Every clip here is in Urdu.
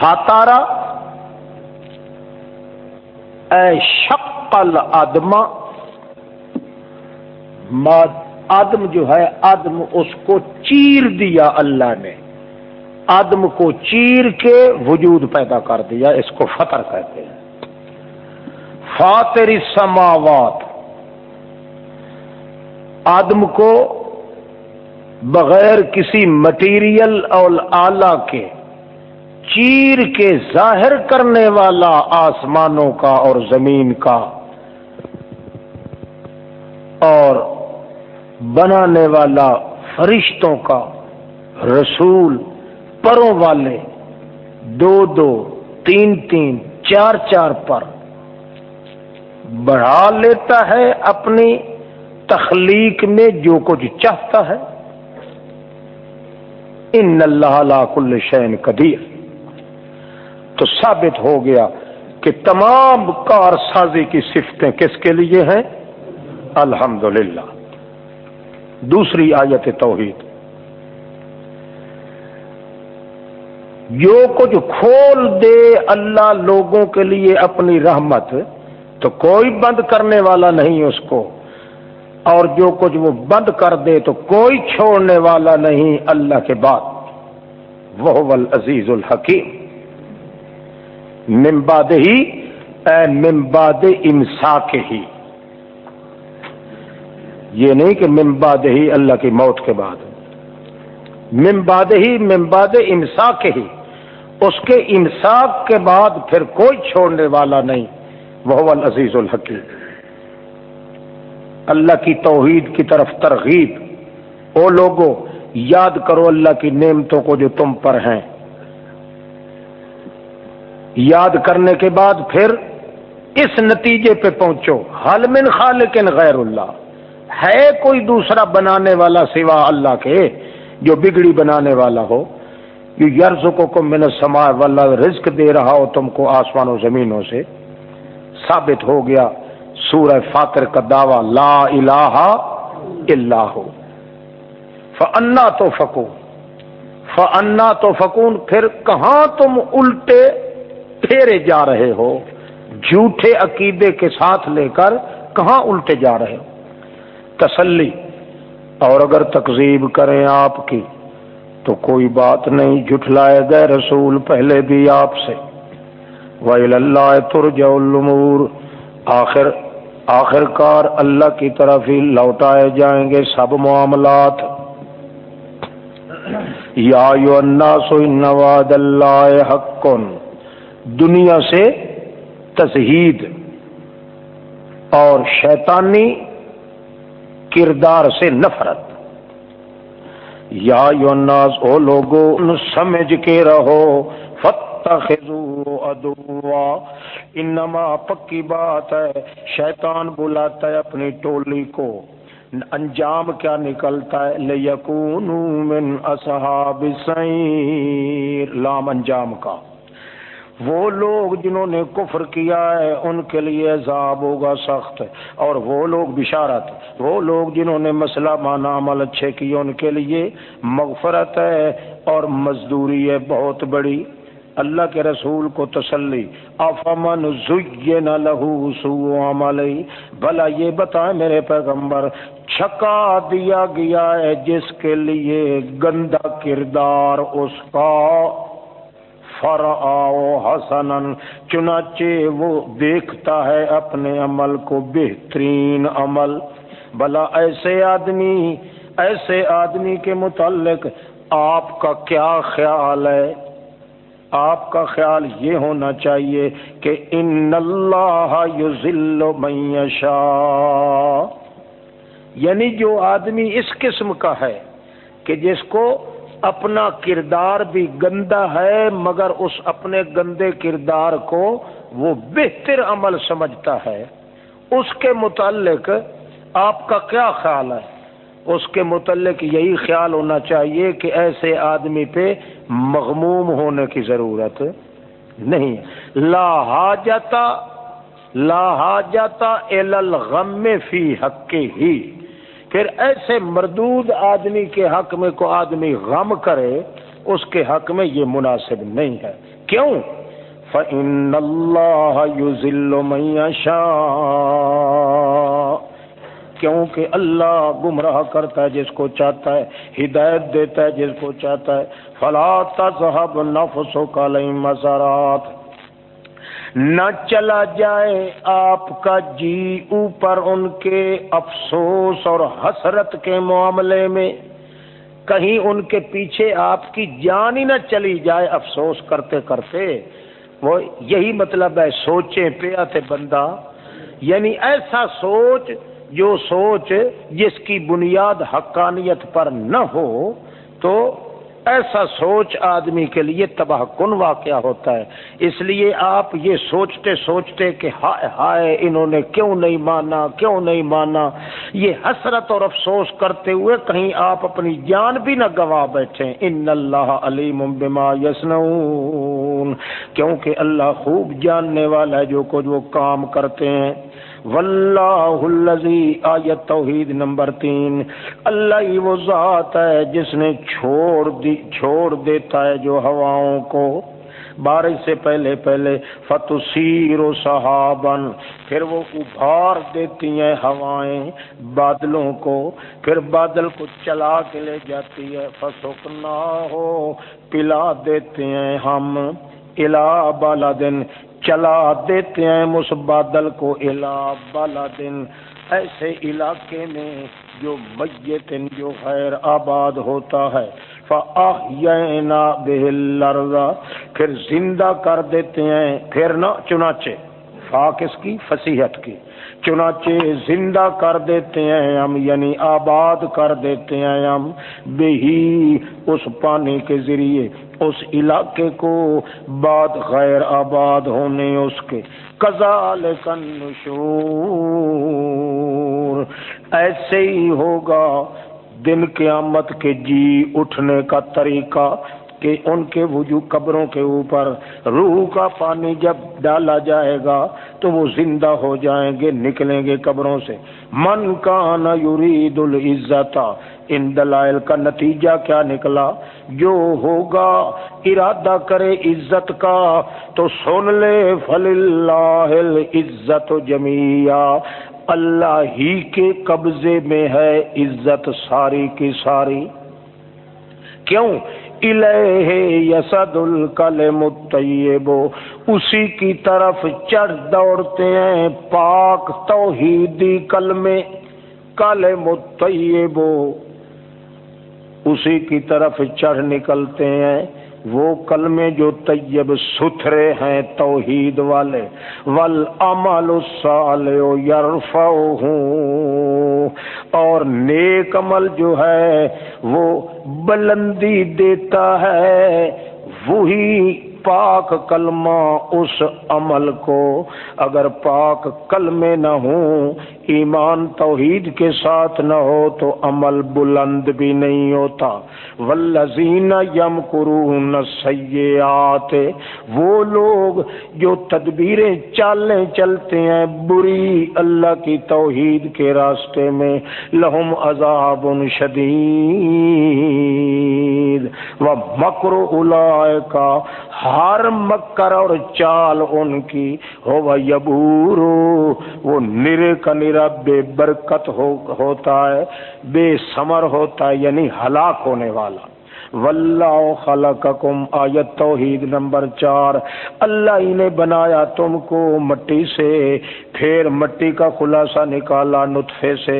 فاتارا اے شکل آدما آدم جو ہے آدم اس کو چیر دیا اللہ نے۔ آدم کو چیر کے وجود پیدا کر دیا، اس کو فطر کہتے ہیں۔ فاتری سماوات آدم کو بغیر کسی مٹیریل اور آلہ کے چیر کے ظاہر کرنے والا آسمانوں کا اور زمین کا اور بنانے والا فرشتوں کا رسول پروں والے دو دو تین تین چار چار پر بڑھا لیتا ہے اپنی تخلیق میں جو کچھ چاہتا ہے۔ ان اللہ کل شین قدیر۔ تو ثابت ہو گیا کہ تمام کار سازی کی صفتیں کس کے لیے ہیں؟ الحمد دوسری آیت توحید۔ جو کچھ کھول دے اللہ لوگوں کے لیے اپنی رحمت، تو کوئی بند کرنے والا نہیں اس کو۔ اور جو کچھ وہ بند کر دے، تو کوئی چھوڑنے والا نہیں اللہ کے بعد۔ وہ عزیز الحکیم۔ ممباد ہی، اے ممباد امسا کے ہی۔ یہ نہیں کہ ممباد ہی اللہ کی موت کے بعد۔ ممباد ہی ممباد امسا کے ہی۔ اس کے امساک کے بعد پھر کوئی چھوڑنے والا نہیں۔ وہ عزیز الحکیم۔ اللہ کی توحید کی طرف ترغیب۔ او لوگوں یاد کرو اللہ کی نعمتوں کو جو تم پر ہیں۔ یاد کرنے کے بعد پھر اس نتیجے پہ پہنچو۔ حل من خالق غیر اللہ۔ ہے کوئی دوسرا بنانے والا سوا اللہ کے جو بگڑی بنانے والا ہو؟ یہ یرز کو من سما والا رزق دے رہا ہو تم کو آسمان و زمینوں سے۔ ثابت ہو گیا سورہ فاتر کا دعوی، لا الہ الا ہو۔ فنا تو فکون فنا تو فکون پھر کہاں تم الٹے؟ پھیرے جا رہے ہو، جھوٹے عقیدے کے ساتھ لے کر کہاں الٹے جا رہے ہو؟ تسلی، اور اگر تقزیب کریں آپ کی، تو کوئی بات نہیں، جھٹلائے گئے رسول پہلے بھی آپ سے۔ وَإِلَى اللَّهِ تُرْجَعُ الْأُمُورُ۔ آخر آخر کار اللہ کی طرف ہی لوٹائے جائیں گے سب معاملات۔ یا یو الناس، ان وعد اللہ حق۔ دنیا سے تزہید اور شیطانی کردار سے نفرت۔ یا یو الناس، او لوگو سمجھ کے رہو۔ ادوا انما پکی بات ہے، شیطان بلاتا ہے اپنی ٹولی کو۔ انجام کیا نکلتا ہے؟ لیکون من اصحاب سعیر لام انجام کا۔ وہ لوگ جنہوں نے کفر کیا ہے، ان کے لیے عذاب ہوگا سخت۔ اور وہ لوگ بشارت، وہ لوگ جنہوں نے مسئلہ مانا، عمل اچھے کیے، ان کے لیے مغفرت ہے اور مزدوری ہے بہت بڑی۔ اللہ کے رسول کو تسلی۔ افمن زین لہو سو عملی۔ بھلا یہ بتائیں میرے پیغمبر، چھکا دیا گیا ہے جس کے لیے گندا کردار اس کا۔ فر آؤ حسن چنانچہ وہ دیکھتا ہے اپنے عمل کو بہترین عمل۔ بھلا ایسے آدمی ایسے آدمی کے متعلق آپ کا کیا خیال ہے؟ آپ کا خیال یہ ہونا چاہیے کہ ان اللہ یذل من یشاء۔ یعنی جو آدمی اس قسم کا ہے کہ جس کو اپنا کردار بھی گندا ہے، مگر اس اپنے گندے کردار کو وہ بہتر عمل سمجھتا ہے۔ اس کے متعلق آپ کا کیا خیال ہے؟ اس کے متعلق یہی خیال ہونا چاہیے کہ ایسے آدمی پہ مغموم ہونے کی ضرورت نہیں لا حاجتا لا حاجتا الغم فی حق ہی پھر ایسے مردود آدمی کے حق میں کو آدمی غم کرے، اس کے حق میں یہ مناسب نہیں ہے۔ کیوں؟ فَإِنَّ اللَّهَ يُزِلُّ مَن يَشَاءُ۔ کیونکہ اللہ گمراہ کرتا ہے جس کو چاہتا ہے، ہدایت دیتا ہے جس کو چاہتا ہے۔ فلا تذهب نفسك عليهم مسرات نہ چلا جائے آپ کا جی اوپر ان کے افسوس اور حسرت کے معاملے میں۔ کہیں ان کے پیچھے آپ کی جان ہی نہ چلی جائے افسوس کرتے کرتے۔ وہ یہی مطلب ہے، سوچیں پہ آتے بندہ۔ یعنی ایسا سوچ جو سوچ جس کی بنیاد حقانیت پر نہ ہو، تو ایسا سوچ آدمی کے لیے تباہ کن واقعہ ہوتا ہے۔ اس لیے آپ یہ سوچتے سوچتے کہ ہائے ہائے، انہوں نے کیوں نہیں مانا، کیوں نہیں مانا؟ یہ حسرت اور افسوس کرتے ہوئے کہیں آپ اپنی جان بھی نہ گوا بیٹھے ان اللہ علیم بما یسنون کیونکہ اللہ خوب جاننے والا ہے جو کچھ وہ کام کرتے ہیں۔ واللہ الذی آیت توحید نمبر تین، اللہ ہی وہ ذات ہے جس نے چھوڑ دی، چھوڑ دیتا ہے جو ہواؤں کو۔ بارش سے پہلے پہلے فتسیر و صحابن پھر وہ ابھار دیتی ہیں ہوائیں بادلوں کو، پھر بادل کو چلا کے لے جاتی ہے۔ فسکنا ہو پلا دیتے ہیں ہم الا بالا دن۔ چلا دیتے ہیں اس بادل کو الا بالا دن ایسے علاقے میں جو میت، جو خیر آباد ہوتا ہے فَأَحْيَيْنَا بِهِ الْأَرْضَ۔ پھر زندہ کر دیتے ہیں، پھر نہ چنانچہ۔ فا کس کی، فصیحت کی۔ چنانچہ زندہ کر دیتے ہیں ہم یعنی آباد کر دیتے ہیں ہم۔ بہی اس پانی کے ذریعے۔ اس علاقے کو بعد غیر آباد ہونے اس کے کزال کنشور ایسے ہی ہوگا دن قیامت کے جی اٹھنے کا طریقہ کہ ان کے وجو قبروں کے اوپر روح کا پانی جب ڈالا جائے گا تو وہ زندہ ہو جائیں گے، نکلیں گے قبروں سے۔ من کا نا یورید العزت ان دلائل کا نتیجہ کیا نکلا؟ جو ہوگا، ارادہ کرے عزت کا، تو سن لے فل اللہ عزت جمیا اللہ ہی کے قبضے میں ہے عزت ساری کی ساری۔ کیوں؟ الہ یسد الکلم الطیب۔ اسی کی طرف چڑھ دوڑتے ہیں پاک توحیدی کلمے۔ کلم الطیب۔ اسی کی طرف چڑھ نکلتے ہیں۔ وہ کلمے جو طیب ستھرے ہیں توحید والے۔ ول امل اور نیک عمل جو ہے وہ بلندی دیتا ہے۔ وہی پاک کلمہ اس عمل کو۔ اگر پاک کلمے نہ ہوں، ایمان توحید کے ساتھ نہ ہو تو عمل بلند بھی نہیں ہوتا۔ ولزین یم قرون سیات وہ لوگ جو تدبیریں چالیں چلتے ہیں، بری اللہ کی توحید کے راستے میں لہم عذاب شدید۔ و مکر کا ہر مکر اور چال ان کی، ہو یبورو وہ نرے کا نرا بے برکت ہو ہوتا ہے، بے سمر ہوتا ہے یعنی ہلاک ہونے والا۔ واللہ خلقکم آیت توحید نمبر چار۔ اللہ ہی نے بنایا تم کو مٹی سے، پھر مٹی کا خلاصہ نکالا نطفے سے،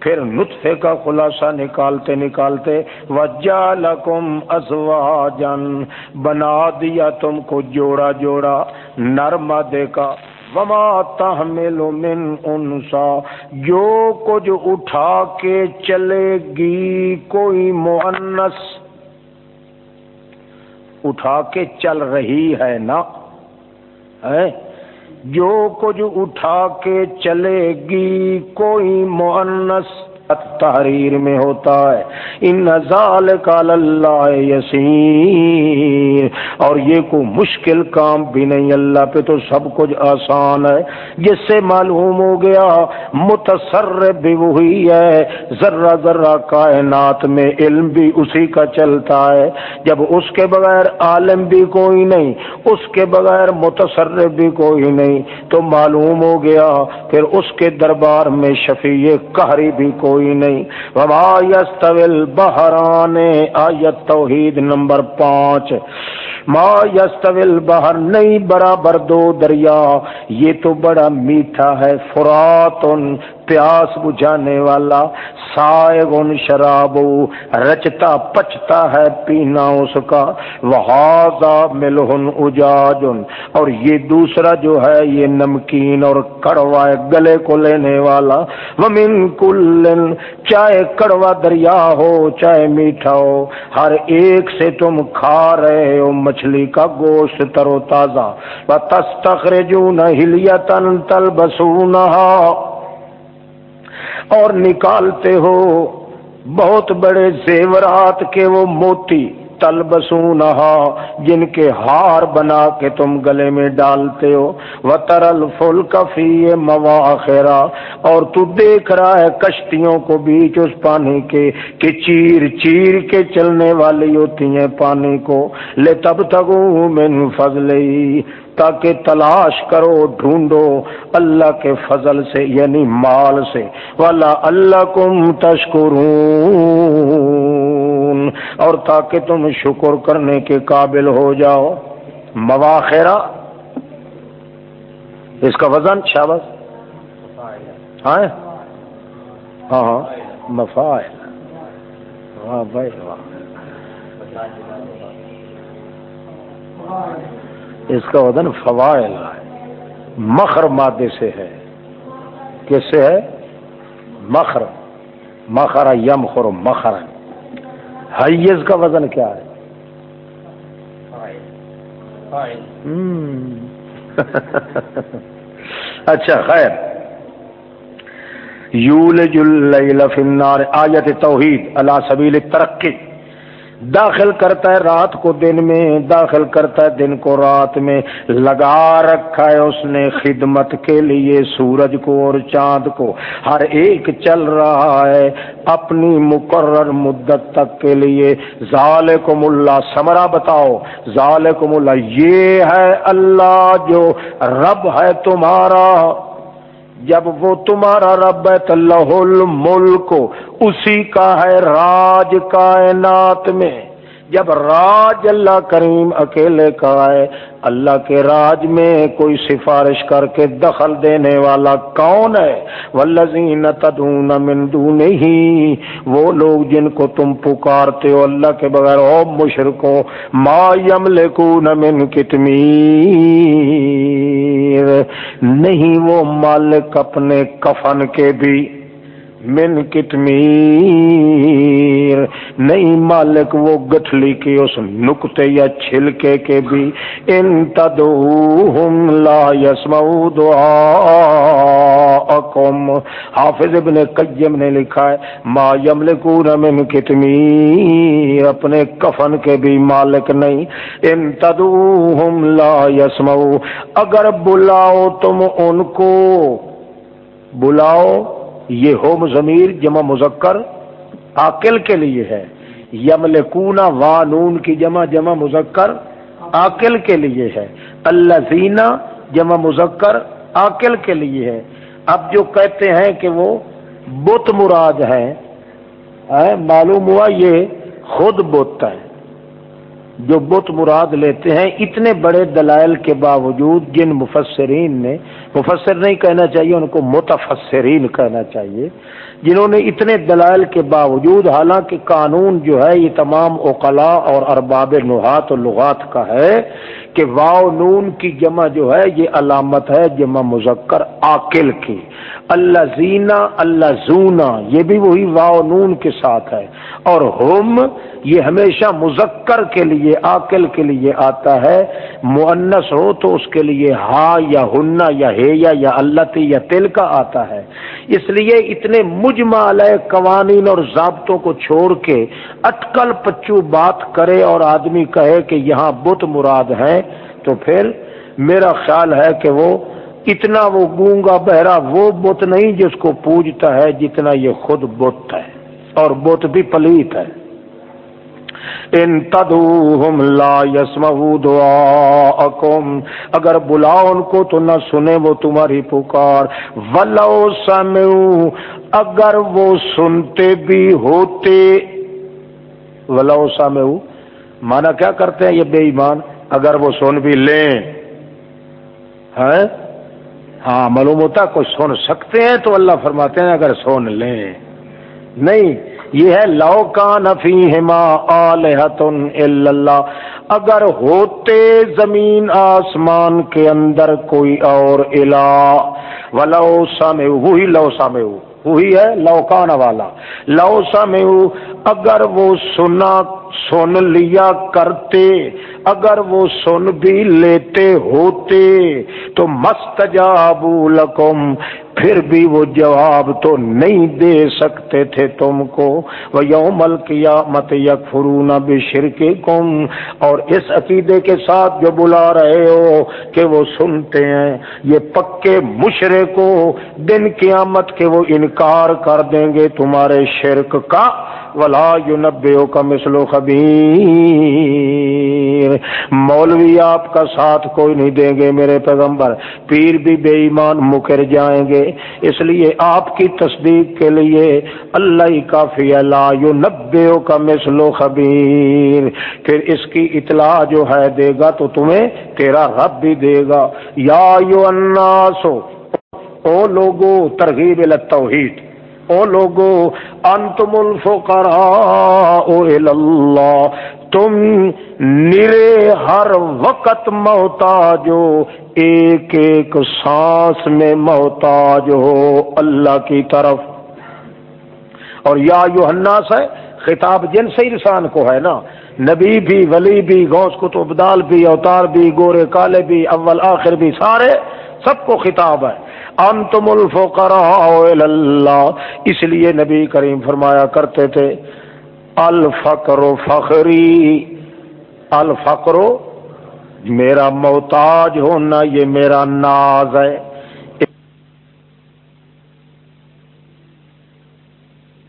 پھر نطفے کا خلاصہ نکالتے نکالتے وجالکم ازواجن بنا دیا تم کو جوڑا جوڑا نرما دے کا وما تحمل من انسا جو کچھ اٹھا کے چلے گی کوئی معنس اٹھا کے چل رہی ہے نا۔ جو کچھ اٹھا کے چلے گی کوئی معنس تحریر میں ہوتا ہے۔ ان نظال کا اللہ یسیر اور یہ کو مشکل کام بھی نہیں، اللہ پہ تو سب کچھ آسان ہے۔ جس سے معلوم ہو گیا متصر بھی وہی ہے۔ ذرہ ذرہ کائنات میں علم بھی اسی کا چلتا ہے۔ جب اس کے بغیر عالم بھی کوئی نہیں، اس کے بغیر متصر بھی کوئی نہیں، تو معلوم ہو گیا، پھر اس کے دربار میں شفیع قہری بھی کوئی کوئی نہیں۔ وما یستویل بہران آیت توحید نمبر پانچ۔ ما یستویل بہر نہیں، برابر دو دریا۔ یہ تو بڑا میٹھا ہے، فراتن۔ پیاس بجھانے والا سائے گن شراب رچتا پچتا ہے پینا اس کا، وہذا ملہن اجاجن۔ اور یہ دوسرا جو ہے، یہ نمکین اور کڑوا گلے کو لینے والا۔ ومن کلن، چاہے کڑوا دریا ہو، چاہے میٹھا ہو، ہر ایک سے تم کھا رہے ہو، مچھلی کا گوشت ترو تازہ۔ تستخرجون ہلیتن تلبسونہا اور نکالتے ہو۔ بہت بڑے زیورات کے وہ موتی تل جن کے ہار بنا کے تم گلے میں ڈالتے ہو۔ وہ ترل فل کفی مواخرا اور تو دیکھ رہا ہے کشتیوں کو بیچ اس پانی کے کہ چیر چیر کے چلنے والی ہوتی ہیں پانی کو۔ لے تب تک من فضل تاکہ تلاش کرو، ڈھونڈو اللہ کے فضل سے یعنی مال سے۔ والا اللہ کم تشکر اور تاکہ تم شکر کرنے کے قابل ہو جاؤ۔ مواخرہ۔ اس کا وزن شابس ہاں؟ ہاں ہاں۔ مفائل واہ بھائی، واہ۔ اس کا وزن فوائل مخر مادے سے ہے۔ کس سے ہے؟ مخر۔ مخر یم خور مخر۔ حیز کا وزن کیا ہے؟ اچھا خیر۔ یول جل فی النار، آیت توحید اللہ سبیل ترقی داخل کرتا ہے رات کو دن میں، داخل کرتا ہے دن کو رات میں۔ لگا رکھا ہے اس نے خدمت کے لیے، سورج کو اور چاند کو۔ ہر ایک چل رہا ہے اپنی مقرر مدت تک کے لیے۔ ظال کو ملا سمرا بتاؤ۔ ظال کو ملا یہ ہے اللہ جو رب ہے تمہارا۔ جب وہ تمہارا رب ہے تو لہول الملک اسی کا ہے راج کائنات میں۔ جب راج اللہ کریم اکیلے کا ہے، اللہ کے راج میں کوئی سفارش کر کے دخل دینے والا کون ہے؟ ولزین تدون من دونه وہ لوگ جن کو تم پکارتے ہو اللہ کے بغیر، او مشرکو ما یملکون من کتمیر، نہیں وہ مالک اپنے کفن کے بھی من کتمیر نہیں مالک وہ گٹھلی کے اس نکتے یا چھلکے کے بھی۔ ان تدوہم لا یسمعو دعاءکم حافظ ابن قیم نے لکھا ہے، ما یملکون من کتمیر، اپنے کفن کے بھی مالک نہیں۔ ان تدوہم لا یسمعو۔ اگر بلاؤ تم ان کو، بلاؤ یہ ہوم ضمیر جمع مذکر عاقل کے لیے ہے۔ یملکونا وانون کی جمع جمع مذکر عاقل کے لیے ہے۔ اللہ زینا جمع مذکر عاقل کے لیے ہے۔ اب جو کہتے ہیں کہ وہ بت مراد ہے معلوم ہوا یہ خود بت ہے۔ جو بت مراد لیتے ہیں اتنے بڑے دلائل کے باوجود جن مفسرین نے، مفسر نہیں کہنا چاہیے، ان کو متفسرین کہنا چاہیے، جنہوں نے اتنے دلائل کے باوجود، حالانکہ قانون جو ہے، یہ تمام اوقلا اور ارباب نحات و لغات کا ہے کہ واؤ نون کی جمع جو ہے، یہ علامت ہے، جمع مذکر، عاقل کی۔ اللہ زینا اللہ زونا یہ بھی وہی واؤ نون کے ساتھ ہے۔ اور ہم، یہ ہمیشہ مذکر کے لیے، عاقل کے لیے آتا ہے۔ معنس ہو تو اس کے لیے ہا یا ہننا یا ہے یا اللہ یا تل کا آتا ہے۔ اس لیے اتنے مجمع علیہ قوانین اور ضابطوں کو چھوڑ کے اٹکل پچو بات کرے اور آدمی کہے کہ یہاں بت مراد ہے تو پھر میرا خیال ہے کہ وہ اتنا وہ گونگا بہرا وہ بت نہیں جس کو پوجتا ہے جتنا یہ خود بت ہے اور بت بھی پلیت ہے۔ ان تدوہم لا یسمعو دعاءکم۔ اگر بلاؤ ان کو تو نہ سنے وہ تمہاری پکار۔ ولو سمعو۔ اگر وہ سنتے بھی ہوتے۔ ولو سمعو۔ مانا کیا کرتے ہیں یہ بے ایمان؟ اگر وہ سن بھی لیں۔ ہاں؟, ہاں؟ معلوم ہوتا کوئی سن سکتے ہیں تو اللہ فرماتے ہیں اگر سن لیں۔ نہیں، یہ ہے لو کا نفی ہما اللہ۔ اگر ہوتے زمین آسمان کے اندر کوئی اور الا ولو سامے وہی لو سامے وہی ہے لوکانا والا۔ لو سامے اگر وہ سنا سن لیا کرتے، اگر وہ سن بھی لیتے ہوتے تو مستجاب لکم، پھر بھی وہ جواب تو نہیں دے سکتے تھے تم کو۔ وہ یوم القیامت یک فرون کم اور اس عقیدے کے ساتھ جو بلا رہے ہو کہ وہ سنتے ہیں، یہ پکے مشرے کو دن قیامت کے وہ انکار کر دیں گے تمہارے شرک کا۔ ولا یو کا مسلو خبیر۔ مولوی آپ کا ساتھ کوئی نہیں دیں گے میرے پیغمبر، پیر بھی بے ایمان مکر جائیں گے۔ اس لیے آپ کی تصدیق کے لیے اللہ ہی کافی لا یو نبے کا مسلو خبیر۔ پھر اس کی اطلاع جو ہے دے گا تو تمہیں تیرا رب بھی دے گا۔ یا یو اناسو او لوگو، ترغیب التوحید۔ او لوگو، انتم الفقراء اللہ تم نرے ہر وقت محتاج ہو، ایک ایک سانس میں محتاج ہو اللہ کی طرف۔ اور یا یو ہے، خطاب جن سے انسان کو ہے نا، نبی بھی، ولی بھی، غوث کو تو بدال بھی، اوتار بھی، گورے کالے بھی، اول آخر بھی، سارے سب کو خطاب ہے۔ انتم الفقراء اللہ۔ اس لیے نبی کریم فرمایا کرتے تھے، الفقر فخری۔ الفقر، میرا محتاج ہونا، یہ میرا ناز ہے۔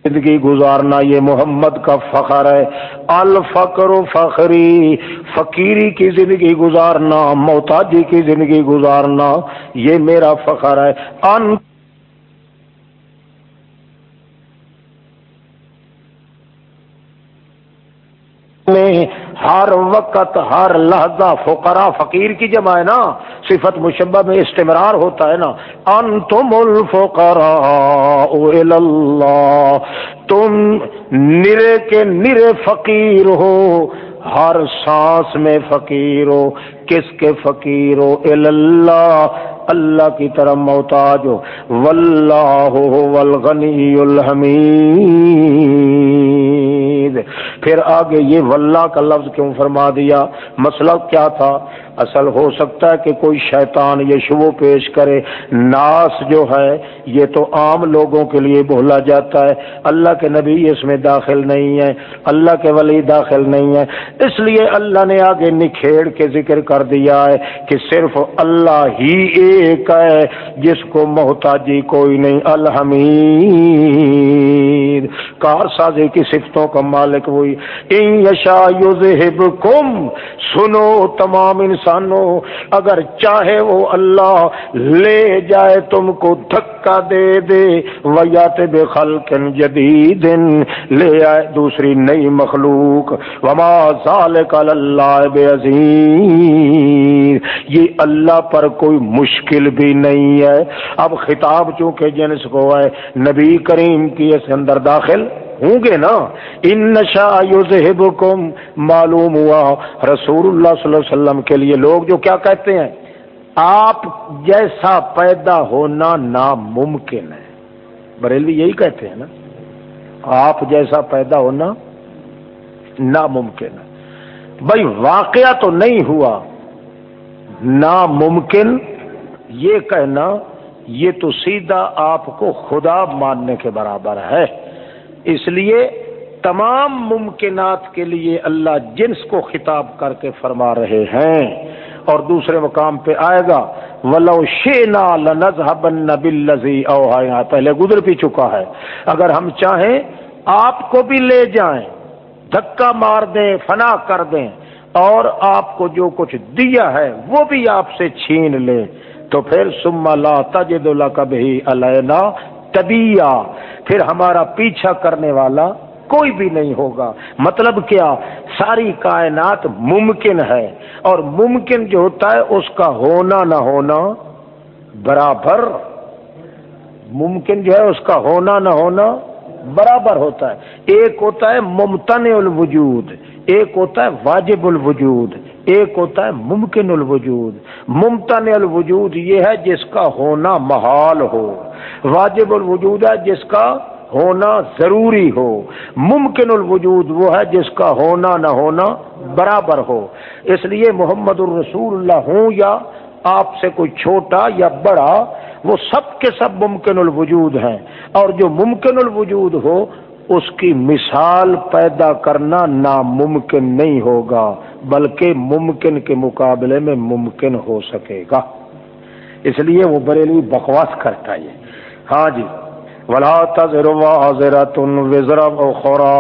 زندگی گزارنا یہ محمد کا فخر ہے۔ الفقر و فخری، فقیری کی زندگی گزارنا، محتاجی کی زندگی گزارنا، یہ میرا فخر ہے۔ ان میں ہر وقت، ہر لہجہ فقرا فقیر کی جمع ہے نا، صفت مشبہ میں استمرار ہوتا ہے نا۔ انتم الفقراء اللہ تم نرے کے نرے فقیر ہو، ہر سانس میں فقیر ہو۔ کس کے فقیر ہو؟ اللہ اللہ کی طرف محتاج ہو۔ واللہ والغنی الحمید۔ پھر آگے یہ واللہ کا لفظ کیوں فرما دیا؟ مسئلہ کیا تھا؟ اصل ہو سکتا ہے کہ کوئی شیطان یہ شبو پیش کرے۔ ناس جو ہے، یہ تو عام لوگوں کے لیے بولا جاتا ہے۔ اللہ کے نبی اس میں داخل نہیں ہے اللہ کے ولی داخل نہیں ہے اس لیے اللہ نے آگے نکھیڑ کے ذکر کر دیا ہے کہ صرف اللہ ہی ایک ہے، جس کو محتاجی کوئی نہیں۔ الحمید۔ کار سازی کی صفتوں کا مالک وہی۔ ان یشا کم سنو تمام انسان انسانوں اگر چاہے وہ اللہ لے جائے تم کو دھکا دے دے ویات بے خلق جدید لے آئے دوسری نئی مخلوق، وما ذالک اللہ بے عظیم یہ اللہ پر کوئی مشکل بھی نہیں ہے۔ اب خطاب چونکہ جنس کو ہے، نبی کریم کی اس اندر داخل ہوں گے نا؟ ان نشا یوزہبکم معلوم ہوا رسول اللہ صلی اللہ علیہ وسلم کے لیے لوگ جو کیا کہتے ہیں؟ آپ جیسا پیدا ہونا ناممکن ہے۔ بریلی یہی کہتے ہیں نا۔ آپ جیسا پیدا ہونا ناممکن ہے۔ بھائی واقعہ تو نہیں ہوا۔ ناممکن یہ کہنا، یہ تو سیدھا آپ کو خدا ماننے کے برابر ہے۔ اس لیے تمام ممکنات کے لیے اللہ جنس کو خطاب کر کے فرما رہے ہیں۔ اور دوسرے مقام پہ آئے گا، ولو شینا لنذهبن بالذي اوحینا پہلے گزر بھی چکا ہے۔ اگر ہم چاہیں آپ کو بھی لے جائیں، دھکا مار دیں، فنا کر دیں، اور آپ کو جو کچھ دیا ہے وہ بھی آپ سے چھین لے تو پھر سما لا تجد کبھی علینا طبیع پھر ہمارا پیچھا کرنے والا کوئی بھی نہیں ہوگا۔ مطلب کیا؟ ساری کائنات ممکن ہے اور ممکن جو ہوتا ہے اس کا ہونا نہ ہونا برابر، ممکن جو ہے اس کا ہونا نہ ہونا برابر ہوتا ہے۔ ایک ہوتا ہے ممتن الوجود، ایک ہوتا ہے واجب الوجود ایک ہوتا ہے ممکن الوجود۔ ممتن الوجود یہ ہے جس کا ہونا محال ہو۔ واجب الوجود ہے جس کا ہونا ضروری ہو۔ ممکن الوجود وہ ہے جس کا ہونا نہ ہونا برابر ہو۔ اس لیے محمد الرسول اللہ ہوں یا آپ سے کوئی چھوٹا یا بڑا، وہ سب کے سب ممکن الوجود ہیں۔ اور جو ممکن الوجود ہو، اس کی مثال پیدا کرنا ناممکن نہیں ہوگا۔ بلکہ ممکن کے مقابلے میں ممکن ہو سکے گا۔ اس لیے وہ بریلی بکواس کرتا ہے۔ ہاں جی ولا تذر تن وزرا خورا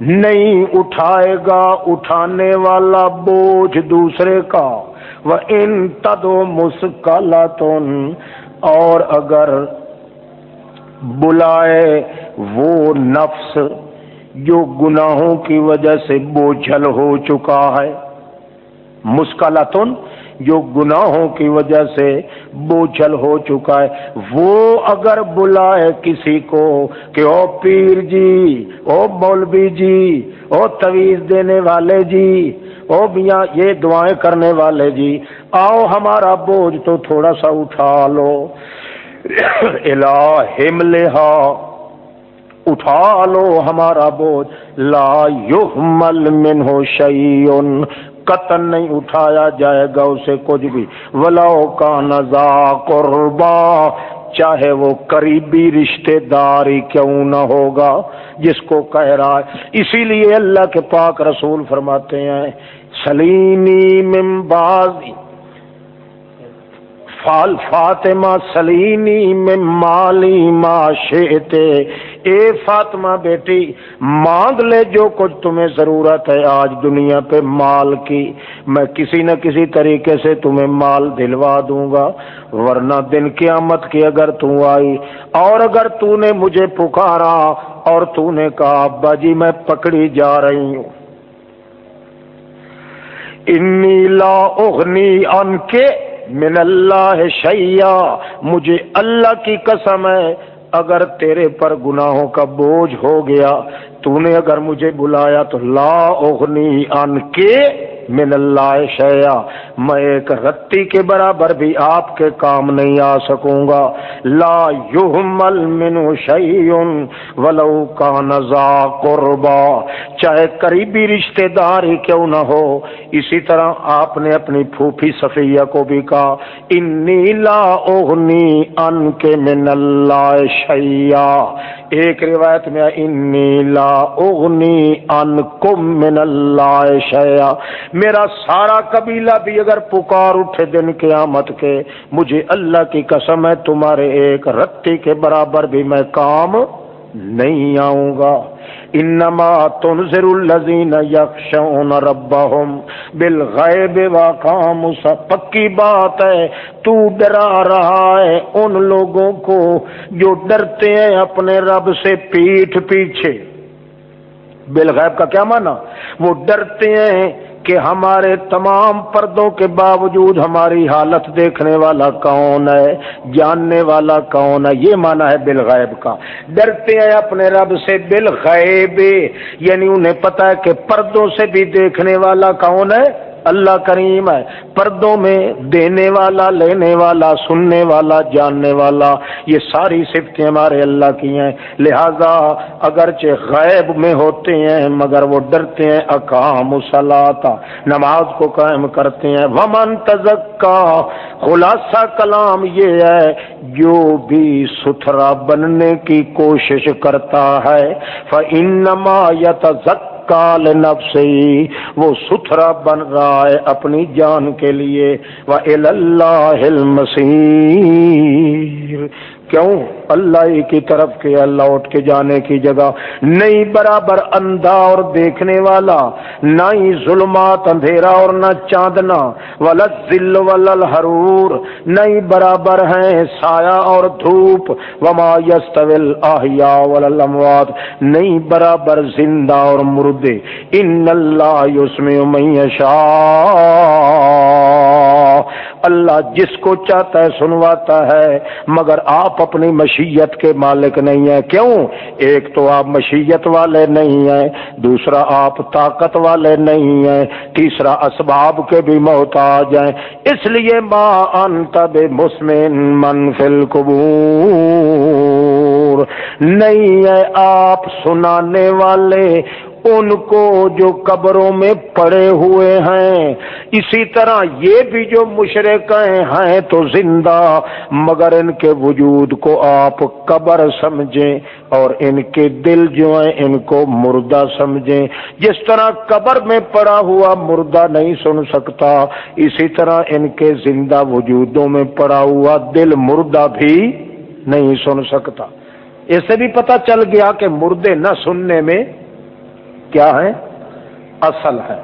نہیں اٹھائے گا اٹھانے والا بوجھ دوسرے کا۔ وہ ان تدو مسکلا اور اگر بلائے وہ نفس جو گناہوں کی وجہ سے بوجھل ہو چکا ہے۔ مسکلاتن، جو گناہوں کی وجہ سے بوچھل ہو چکا ہے۔ وہ اگر بلائے کسی کو کہ او پیر جی او مولوی جی او تویز دینے والے جی او میاں یہ دعائیں کرنے والے جی آؤ ہمارا بوجھ تو تھوڑا سا اٹھا لو۔ الہم لہا اٹھا لو ہمارا بوجھ۔ لا یحمل منہ شیئن۔ قطن نہیں اٹھایا جائے گا اسے کچھ بھی۔ ولاؤ کا نزا قربا۔ چاہے وہ قریبی رشتے داری کیوں نہ ہوگا، جس کو کہہ رہا ہے۔ اسی لیے اللہ کے پاک رسول فرماتے ہیں، سلینی ممبازی فال فاطمہ سلینی میں مالی ماں اے فاطمہ بیٹی، مانگ لے جو کچھ تمہیں ضرورت ہے آج دنیا پہ مال کی۔ میں کسی نہ کسی طریقے سے تمہیں مال دلوا دوں گا، ورنہ دن قیامت کی اگر تو آئی اور اگر تو نے مجھے پکارا اور تو نے کہا، ابا جی میں پکڑی جا رہی ہوں۔ انی لا اغنی ان کے من اللہ شیا مجھے اللہ کی قسم ہے، اگر تیرے پر گناہوں کا بوجھ ہو گیا، تو نے اگر مجھے بلایا تو لا اغنی ان کے من اللہ شیا میں ایک رتی کے برابر بھی آپ کے کام نہیں آ سکوں گا۔ لا یحمل من شیئن ولو کان ذا قربا۔ چاہے قریبی رشتہ دار ہی کیوں نہ ہو، اسی طرح آپ نے اپنی پھوپھی صفیہ کو بھی کہا، انی لا اغنی ان کے من اللہ شیا ایک روایت میں انی لا اغنی ان کم من اللہ شیا میرا سارا قبیلہ بھی اگر پکار اٹھے دن قیامت کے، مجھے اللہ کی قسم ہے، تمہارے ایک رتی کے برابر بھی میں کام نہیں آؤں گا۔ انما تنظر الذین یخشون ربهم بالغیب واقام۔ پکی بات ہے، تو ڈرا رہا ہے ان لوگوں کو جو ڈرتے ہیں اپنے رب سے پیٹھ پیچھے۔ بالغیب کا کیا مانا وہ ڈرتے ہیں کہ ہمارے تمام پردوں کے باوجود ہماری حالت دیکھنے والا کون ہے، جاننے والا کون ہے؟ یہ مانا ہے بالغیب کا۔ ڈرتے ہیں اپنے رب سے بالغیب یعنی انہیں پتا ہے کہ پردوں سے بھی دیکھنے والا کون ہے؟ اللہ کریم ہے۔ پردوں میں دینے والا، لینے والا، سننے والا، جاننے والا، یہ ساری صفتیں ہمارے اللہ کی ہیں۔ لہذا اگرچہ غیب میں ہوتے ہیں، مگر وہ ڈرتے ہیں۔ اکام سلاتا نماز کو قائم کرتے ہیں۔ ومن تزکا۔ خلاصہ کلام یہ ہے، جو بھی ستھرا بننے کی کوشش کرتا ہے، فَإِنَّمَا يَتَزَكَّى کال نفسی وہ ستھرا بن رہا ہے اپنی جان کے لیے۔ وہ اللہ کیوں؟ اللہ کی طرف کے لوٹ کے جانے کی جگہ نہیں برابر اندھا اور دیکھنے والا، نہ ہی ظلمات اندھیرا اور نہ چاندنا ولد ذل ولل حرور نہیں برابر ہیں سایہ اور دھوپ، وما یستویل احیا ولل اموات نہیں برابر زندہ اور مردے ان اللہ یسمع من یشاء۔ اللہ جس کو چاہتا ہے سنواتا ہے، مگر آپ اپنی مشیت کے مالک نہیں ہیں۔ کیوں؟ ایک تو آپ مشیت والے نہیں ہیں، دوسرا آپ طاقت والے نہیں ہیں، تیسرا اسباب کے بھی محتاج ہیں۔ اس لیے ماں انتب مسمن منفل قبور نہیں ہے آپ سنانے والے ان کو جو قبروں میں پڑے ہوئے ہیں۔ اسی طرح یہ بھی جو مشرق ہیں تو زندہ، مگر ان کے وجود کو آپ قبر سمجھیں اور ان کے دل جو ہیں ان کو مردہ سمجھیں۔ جس طرح قبر میں پڑا ہوا مردہ نہیں سن سکتا، اسی طرح ان کے زندہ وجودوں میں پڑا ہوا دل مردہ بھی نہیں سن سکتا۔ اسے بھی پتہ چل گیا کہ مردے نہ سننے میں کیا ہے؟ اصل ہے۔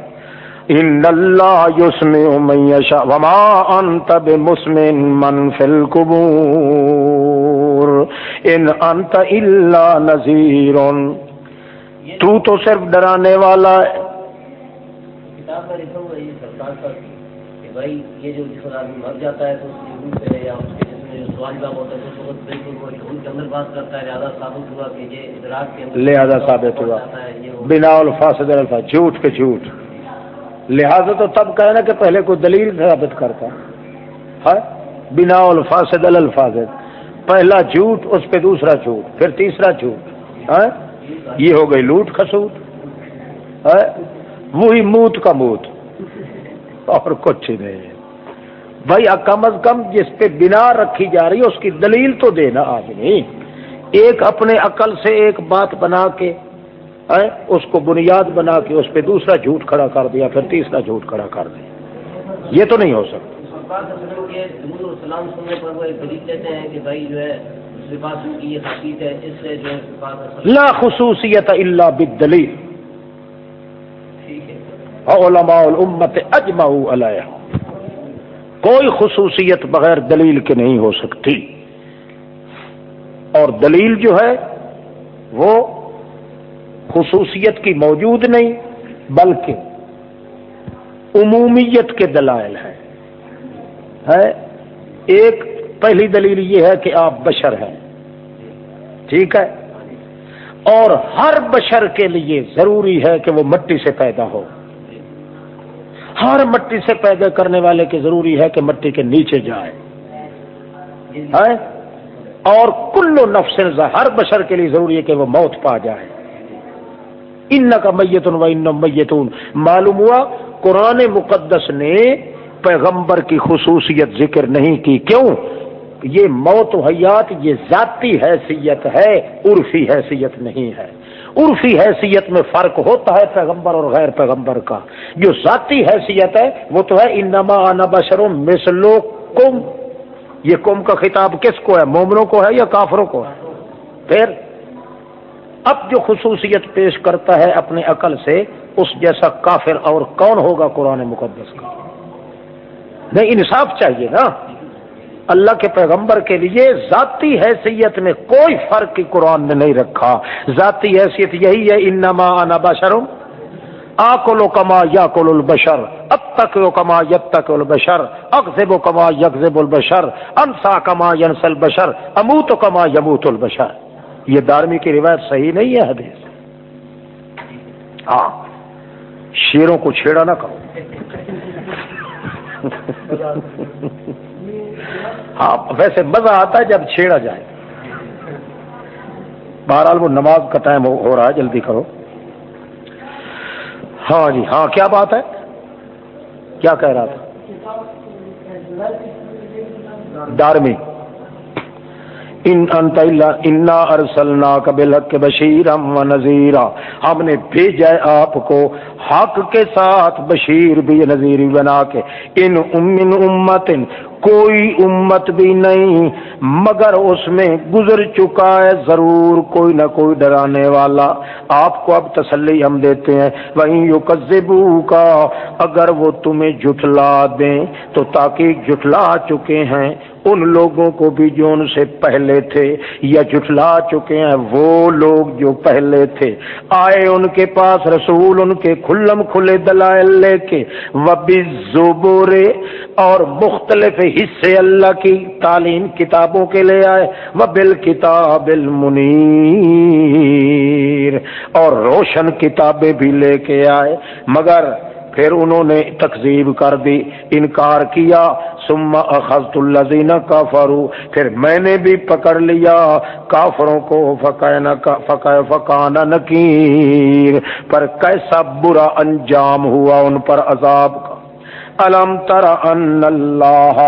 ان اللہ یسمع من یشاء وما انت بمسمع من فی القبور ان انت الا نذیر تو تو صرف ڈرانے والا ہے کتاب کا لکھا ہوا ہے یہ سرکار کا کہ بھائی یہ جو جس آدمی مر جاتا ہے تو اس کی روح سے یا اس کے ہے ہے لہٰذا ثابت ہوا بنا الفاظ جھوٹ کے جھوٹ۔ لہذا تو تب کہنا کہ پہلے کوئی دلیل ثابت کرتا۔ ہے بنا الفاظ الفاظ۔ پہلا جھوٹ اس پہ دوسرا جھوٹ پھر تیسرا جھوٹ۔ یہ ہو گئی لوٹ کھسوٹ۔ وہی موت کا موت۔ اور کچھ نہیں۔ بھائی کم از کم جس پہ بنا رکھی جا رہی ہے اس کی دلیل تو دینا آدمی ایک اپنے عقل سے ایک بات بنا کے اس کو بنیاد بنا کے اس پہ دوسرا جھوٹ کھڑا کر دیا پھر تیسرا جھوٹ کھڑا کر دیا۔ یہ تو نہیں ہو سکتا۔ لا خصوصیت اللہ بالدلیل۔ علماء الامت اجمعوا علیہ۔ کوئی خصوصیت بغیر دلیل کے نہیں ہو سکتی۔ اور دلیل جو ہے، وہ خصوصیت کی موجود نہیں، بلکہ عمومیت کے دلائل ہیں۔ ہے، ایک پہلی دلیل یہ ہے کہ آپ بشر ہیں۔ ٹھیک ہے؟ اور ہر بشر کے لیے ضروری ہے کہ وہ مٹی سے پیدا ہو۔ ہر مٹی سے پیدا کرنے والے کے ضروری ہے کہ مٹی کے نیچے جائے۔ اور کلو نفس ہر بشر کے لیے ضروری ہے کہ وہ موت پا جائے۔ ان کا میتن و ان میتون۔ معلوم ہوا قرآن مقدس نے پیغمبر کی خصوصیت ذکر نہیں کی۔ کیوں؟ یہ موت و حیات، یہ ذاتی حیثیت ہے، عرفی حیثیت نہیں ہے۔ عرفی حیثیت میں فرق ہوتا ہے پیغمبر اور غیر پیغمبر کا۔ جو ذاتی حیثیت ہے، وہ تو ہے، انما انا بشر مثلو کم یہ کم کا خطاب کس کو ہے؟ مومنوں کو ہے یا کافروں کو ہے؟ پھر، اب جو خصوصیت پیش کرتا ہے اپنے عقل سے، اس جیسا کافر اور کون ہوگا قرآن مقدس کا؟ نہیں، انصاف چاہیے نا۔ اللہ کے پیغمبر کے لیے ذاتی حیثیت میں کوئی فرق کی قرآن نے نہیں رکھا۔ ذاتی حیثیت یہی ہے، انما انا بشرم آکلو کما یا کل البشر اتک کما یتک البشر اکزب و کما یکزب البشر، انسا کما ینسل بشر اموت کما یموت البشر۔ یہ دارمی کی روایت صحیح نہیں ہے حدیث۔ ہاں شیروں کو چھیڑا نہ کرو۔ ہاں ویسے مزہ آتا ہے جب چھیڑا جائے۔ بہرحال وہ نماز کا ٹائم ہو رہا ہے، جلدی کرو۔ ہاں جی ہاں کیا بات ہے؟ کیا کہہ رہا تھا؟ ڈارمی ان انت انا ارسلنا قبل حق بشیر و نذیرا۔ ہم نے بھیجا آپ کو حق کے ساتھ بشیر بھی نذیر بنا کے۔ ان امن امت کوئی امت بھی نہیں، مگر اس میں گزر چکا ہے ضرور کوئی نہ کوئی ڈرانے والا۔ آپ کو اب تسلی ہم دیتے ہیں۔ وہیں یو کا اگر وہ تمہیں جھٹلا دیں تو تاکہ جھٹلا چکے ہیں۔ ان لوگوں کو بھی جو ان سے پہلے تھے یا جٹلا چکے ہیں، وہ لوگ جو پہلے تھے۔ آئے ان کے پاس رسول، ان کے کھلم کھلے دلائل لے کے۔ زبورے اور مختلف حصے اللہ کی تعلیم کتابوں کے لے آئے۔ وہ بال کتاب اور روشن کتابیں بھی لے کے آئے۔ مگر پھر انہوں نے تقزیب کر دی، انکار کیا سما اخذت الزین کا پھر میں نے بھی پکڑ لیا، کافروں کو فکانا نکیر، پر کیسا برا انجام ہوا ان پر عذاب کا۔ الم تر ان اللہ،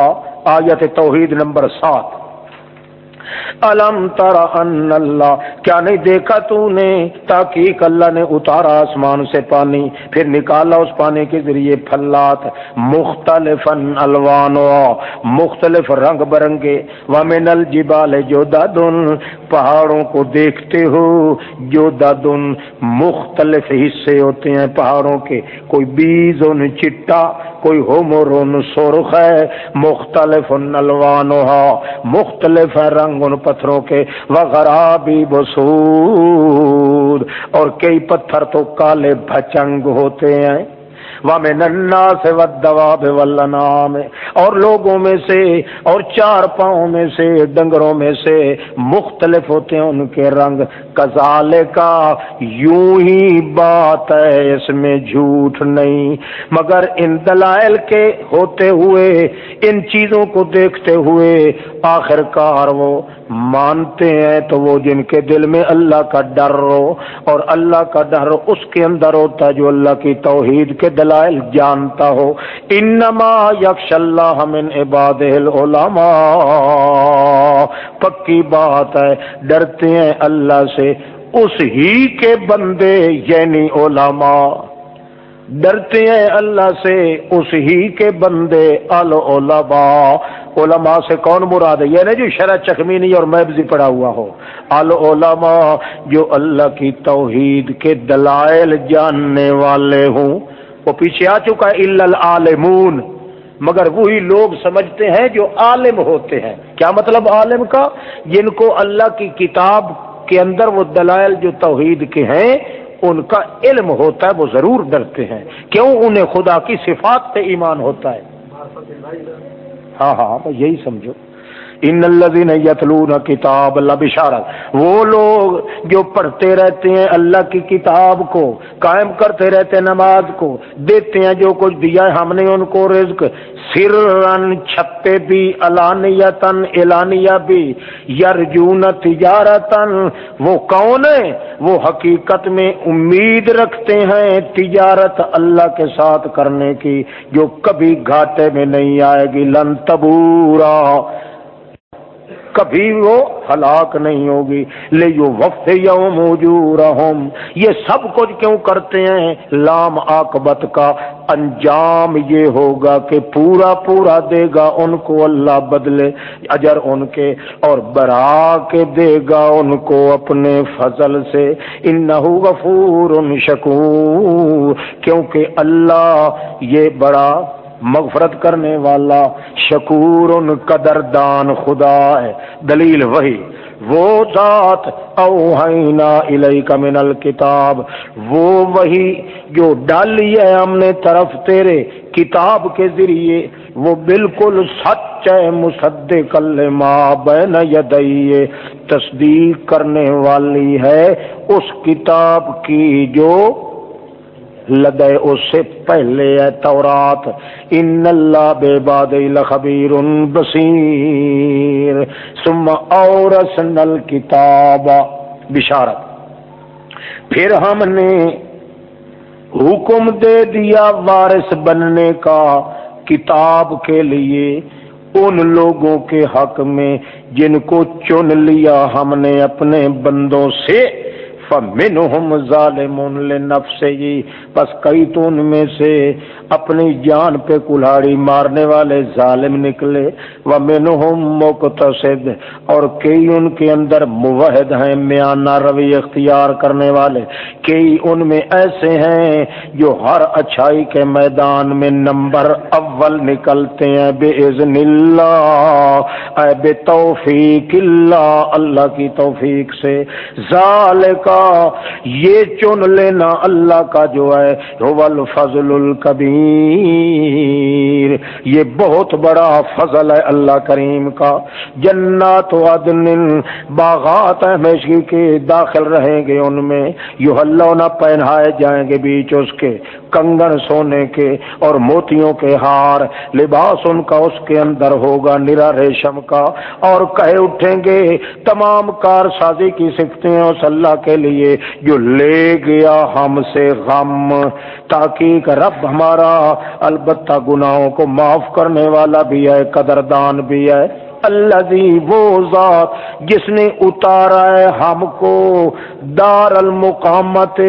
آیت توحید نمبر سات۔ الم تارا ان اللہ، کیا نہیں دیکھا تو نے تاکہ اللہ نے اتارا آسمان سے پانی، پھر نکالا اس پانی کے ذریعے پھلات۔ مختلف الوان مختلف رنگ برنگے۔ ومن الجبال جو دادن پہاڑوں کو دیکھتے ہو۔ جو دادن مختلف حصے ہوتے ہیں پہاڑوں کے۔ کوئی بیز، چٹا کوئی ہومورون سرخ ہے، مختلف نلوان مختلف رنگ ان پتھروں کے وغیرہ بھی بسود، اور کئی پتھر تو کالے بھچنگ ہوتے ہیں۔ ننا سے اور لوگوں میں سے اور چار پاؤں میں سے ڈنگروں میں سے مختلف ہوتے ہیں ان کے رنگ۔ کزالے کا یوں ہی بات ہے، اس میں جھوٹ نہیں۔ مگر ان دلائل کے ہوتے ہوئے، ان چیزوں کو دیکھتے ہوئے آخر کار وہ مانتے ہیں۔ تو وہ جن کے دل میں اللہ کا ڈر ہو، اور اللہ کا ڈر اس کے اندر ہوتا ہے جو اللہ کی توحید کے دل دلائل جانتا ہو۔ انما یکش اللہ من عباد العلماء۔ پکی بات ہے، ڈرتے ہیں اللہ سے۔ اس ہی کے بندے یعنی علماء۔ ڈرتے ہیں اللہ سے اس ہی کے بندے، العلماء۔ علماء سے کون مراد ہے؟ یہ نہیں جو شرح چکمی نہیں اور محبزی پڑا ہوا ہو۔ العلماء جو اللہ کی توحید کے دلائل جاننے والے ہوں۔ وہ پیچھے آ چکا ہے العالمون۔ مگر وہی لوگ سمجھتے ہیں جو عالم ہوتے ہیں۔ کیا مطلب عالم کا؟ جن کو اللہ کی کتاب کے اندر وہ دلائل جو توحید کے ہیں، ان کا علم ہوتا ہے، وہ ضرور ڈرتے ہیں۔ کیوں؟ انہیں خدا کی صفات پہ ایمان ہوتا ہے۔ ہاں ہاں, ہاں، یہی سمجھو۔ ان الذين يتلون کتاب اللہ بشارت۔ وہ لوگ جو پڑھتے رہتے ہیں اللہ کی کتاب کو، قائم کرتے رہتے ہیں نماز کو، دیتے ہیں جو کچھ دیا ہے ہم نے ان کو رزق۔ سرن چھپے بھی الانیتن اعلانیہ بھی۔ یرجون تجارتن وہ کون ہے وہ حقیقت میں امید رکھتے ہیں تجارت اللہ کے ساتھ کرنے کی، جو کبھی گھاٹے میں نہیں آئے گی۔ لن تبورا۔ کبھی وہ ہلاک نہیں ہوگی۔ لے یو وقت یوم یہ سب کچھ کیوں کرتے ہیں؟ لام آکبت کا انجام یہ ہوگا کہ پورا پورا دے گا ان کو اللہ بدلے اجر ان کے اور برا کے دے گا ان کو اپنے فضل سے۔ ان غفور شکور کیونکہ اللہ یہ بڑا مغفرت کرنے والا شکور قدر دان خدا ہے۔ دلیل وہی۔ وہ ذات اوہینا الیک من الکتاب۔ وہ وہی جو ڈالی ہے ہم نے طرف تیرے کتاب کے ذریعے۔ وہ بالکل سچ ہے مصدق لما بین یدیے تصدیق کرنے والی ہے اس کتاب کی جو لدے اس سے پہلے ہے تورات، ان اللہ بے باد خبیر بصیر۔ ثم اورثنا الكتاب۔ بشارت۔ پھر ہم نے حکم دے دیا وارث بننے کا کتاب کے لیے ان لوگوں کے حق میں جن کو چن لیا ہم نے اپنے بندوں سے۔ فمنهم ظالم لنفسه پس کئی تو ان میں سے اپنی جان پہ کلاڑی مارنے والے ظالم نکلے، ومنہم مقتصد، اور کئی ان کے اندر موحد ہیں میانہ روی اختیار کرنے والے۔ کئی ان میں ایسے ہیں جو ہر اچھائی کے میدان میں نمبر اول نکلتے ہیں۔ بے اذن اللہ، اے بے توفیق اللہ اللہ کی توفیق سے۔ ذالکہ یہ چن لینا اللہ کا جو ہے الفضل الکبیر یہ بہت بڑا فضل ہے اللہ کریم کا۔ جنات عدن باغات ہمیشگی کے داخل رہیں گے ان میں۔ یو اللہ نہ پہنائے جائیں گے بیچ اس کے۔ کنگن سونے کے اور موتیوں کے ہار، لباس ان کا اس کے اندر ہوگا نرا ریشم کا۔ اور کہے اٹھیں گے، تمام کار سازی کی سکھتے ہیں اس اللہ کے لیے لیے جو لے گیا ہم سے غم۔ تاکہ رب ہمارا، البتہ گناہوں کو معاف کرنے والا بھی ہے، قدردان بھی ہے۔ اللہ وہ ذات جس نے اتارا ہے ہم کو۔ دار المقامت